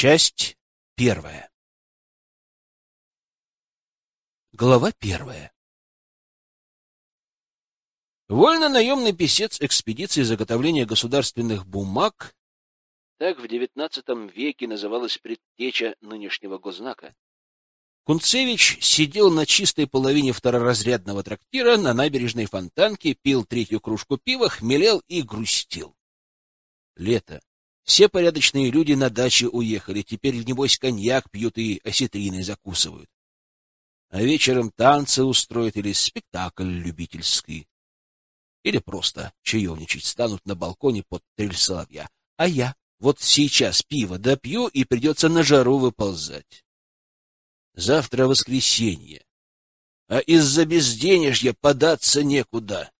Часть первая. Глава первая. Вольно-наемный писец экспедиции заготовления государственных бумаг, так в XIX веке называлась предтеча нынешнего гознака, Кунцевич сидел на чистой половине второразрядного трактира на набережной Фонтанке, пил третью кружку пива, хмелел и грустил. Лето. Все порядочные люди на даче уехали, теперь, небось, коньяк пьют и осетриной закусывают. А вечером танцы устроят или спектакль любительский. Или просто чаевничать станут на балконе под трель соловья. А я вот сейчас пиво допью, и придется на жару выползать. Завтра воскресенье, а из-за безденежья податься некуда.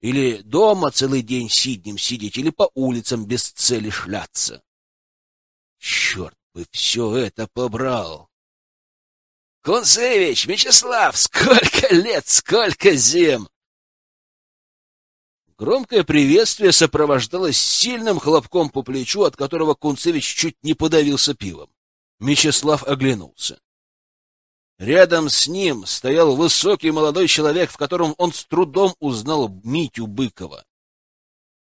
Или дома целый день сиднем сидеть, или по улицам без цели шляться. Черт бы все это побрал! Кунцевич, Мечислав, сколько лет, сколько зим! Громкое приветствие сопровождалось сильным хлопком по плечу, от которого Кунцевич чуть не подавился пивом. Мечислав оглянулся. Рядом с ним стоял высокий молодой человек, в котором он с трудом узнал Митю Быкова,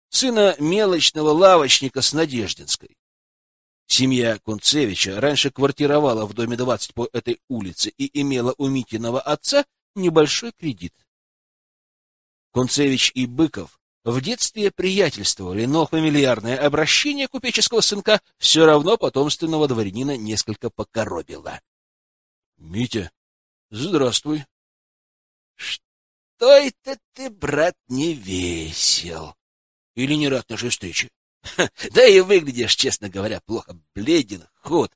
сына мелочного лавочника с Надеждинской. Семья Кунцевича раньше квартировала в доме 20 по этой улице и имела у Митиного отца небольшой кредит. Кунцевич и Быков в детстве приятельствовали, но фамильярное обращение купеческого сынка все равно потомственного дворянина несколько покоробило. Митя, здравствуй. Что это ты, брат, не весел? Или не рад нашей встрече? Да и выглядишь, честно говоря, плохо. Бледен, худ.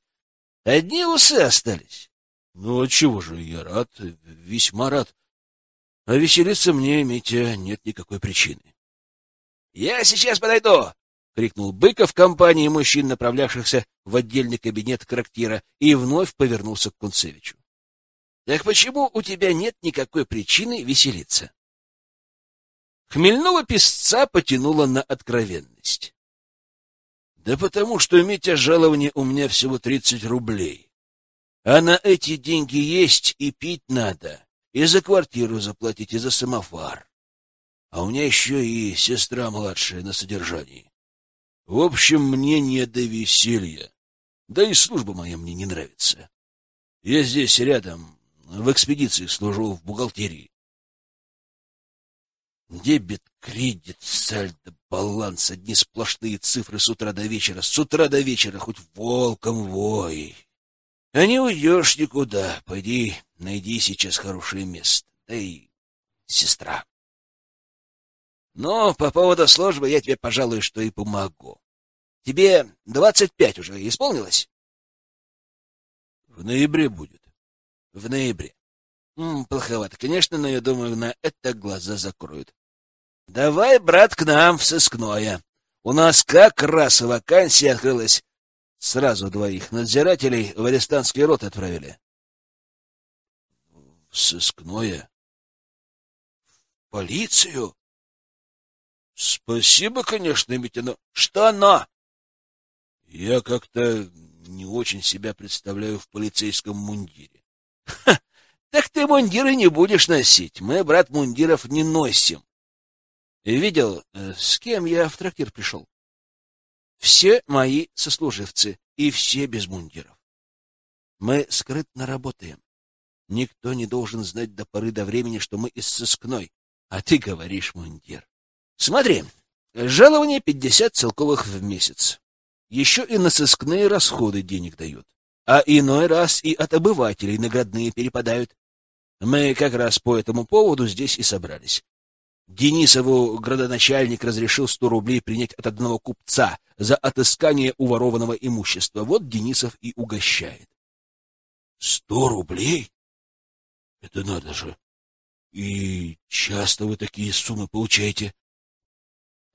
Одни усы остались. Ну, чего же, я рад, весьма рад. А веселиться мне, Митя, нет никакой причины. — Я сейчас подойду! — крикнул Быков компании мужчин, направлявшихся в отдельный кабинет трактира, и вновь повернулся к Кунцевичу. — Так почему у тебя нет никакой причины веселиться? Хмельного песца потянуло на откровенность. — Да потому что, Митя, жалование у меня всего тридцать рублей. А на эти деньги есть и пить надо, и за квартиру заплатить, и за самовар. А у меня еще и сестра младшая на содержании. В общем, мне не до веселья. Да и служба моя мне не нравится. Я здесь рядом, в экспедиции служу в бухгалтерии. Дебет, кредит, сальдо, баланс, одни сплошные цифры с утра до вечера, с утра до вечера, хоть волком вой. А не уйдешь никуда, пойди, найди сейчас хорошее место, да и сестра. Но по поводу службы я тебе, пожалуй, что и помогу. Тебе двадцать пять уже исполнилось? В ноябре будет. В ноябре. М -м, плоховато, конечно, но я думаю, на это глаза закроют. Давай, брат, к нам в сыскное. У нас как раз вакансия открылась. Сразу двоих надзирателей в арестантский рот отправили. В сыскное? В полицию? Спасибо, конечно, Митя, но... Что но? Я как-то не очень себя представляю в полицейском мундире. Так ты мундиры не будешь носить. Мы, брат, мундиров не носим. Видел, э, с кем я в трактир пришел? Все мои сослуживцы, и все без мундиров. Мы скрытно работаем. Никто не должен знать до поры до времени, что мы из сыскной. А ты говоришь мундир. Смотри, жалование пятьдесят целковых в месяц. Еще и на сыскные расходы денег дают. А иной раз и от обывателей наградные перепадают. Мы как раз по этому поводу здесь и собрались. Денисову градоначальник разрешил сто рублей принять от одного купца за отыскание уворованного имущества. Вот Денисов и угощает. Сто рублей? Это надо же. И часто вы такие суммы получаете?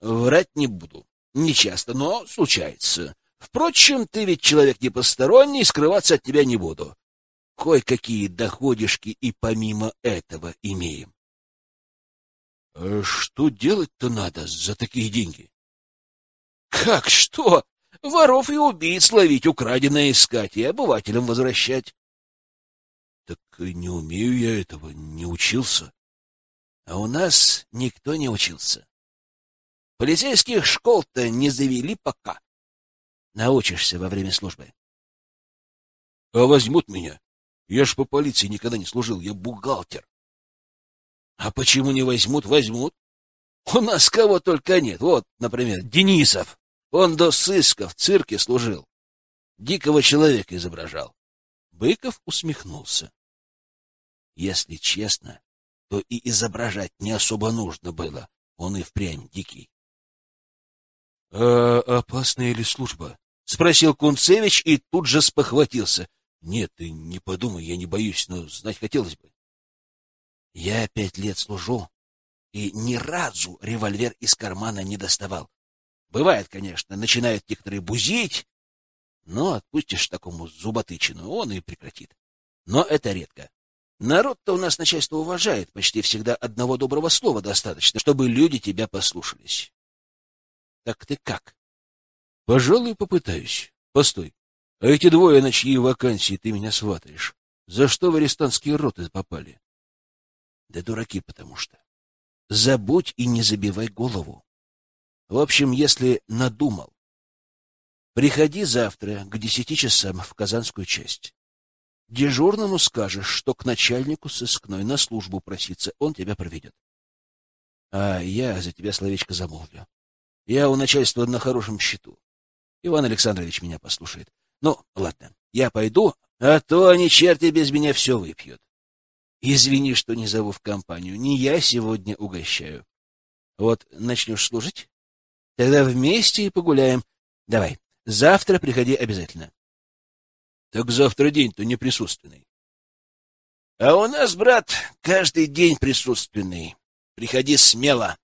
Врать не буду. Не часто, но случается. Впрочем, ты ведь человек не посторонний, скрываться от тебя не буду. Кое-какие доходишки и помимо этого имеем. А что делать-то надо за такие деньги? Как что? Воров и убийц ловить, украденное искать и обывателям возвращать. Так не умею я этого, не учился. А у нас никто не учился. Полицейских школ-то не завели пока. Научишься во время службы. А возьмут меня? Я ж по полиции никогда не служил, я бухгалтер. А почему не возьмут? Возьмут. У нас кого только нет. Вот, например, Денисов. Он до сыска в цирке служил. Дикого человека изображал. Быков усмехнулся. Если честно, то и изображать не особо нужно было. Он и впрямь дикий. — А опасная ли служба? — спросил Кунцевич и тут же спохватился. — Нет, ты не подумай, я не боюсь, но знать хотелось бы. — Я пять лет служу и ни разу револьвер из кармана не доставал. Бывает, конечно, начинают некоторые бузить, но отпустишь такому зуботычину, он и прекратит. Но это редко. Народ-то у нас начальство уважает, почти всегда одного доброго слова достаточно, чтобы люди тебя послушались. Так ты как? Пожалуй, попытаюсь. Постой. А эти двое, на чьи вакансии ты меня сватаешь, за что в арестантские роты попали? Да дураки, потому что. Забудь и не забивай голову. В общем, если надумал, приходи завтра к десяти часам в Казанскую часть. Дежурному скажешь, что к начальнику сыскной на службу проситься, он тебя проведет. А я за тебя словечко замолвлю. Я у начальства на хорошем счету. Иван Александрович меня послушает. Ну, ладно, я пойду, а то они, черти, без меня все выпьют. Извини, что не зову в компанию. Не я сегодня угощаю. Вот начнешь служить? Тогда вместе и погуляем. Давай, завтра приходи обязательно. Так завтра день-то неприсутственный. А у нас, брат, каждый день присутственный. Приходи смело.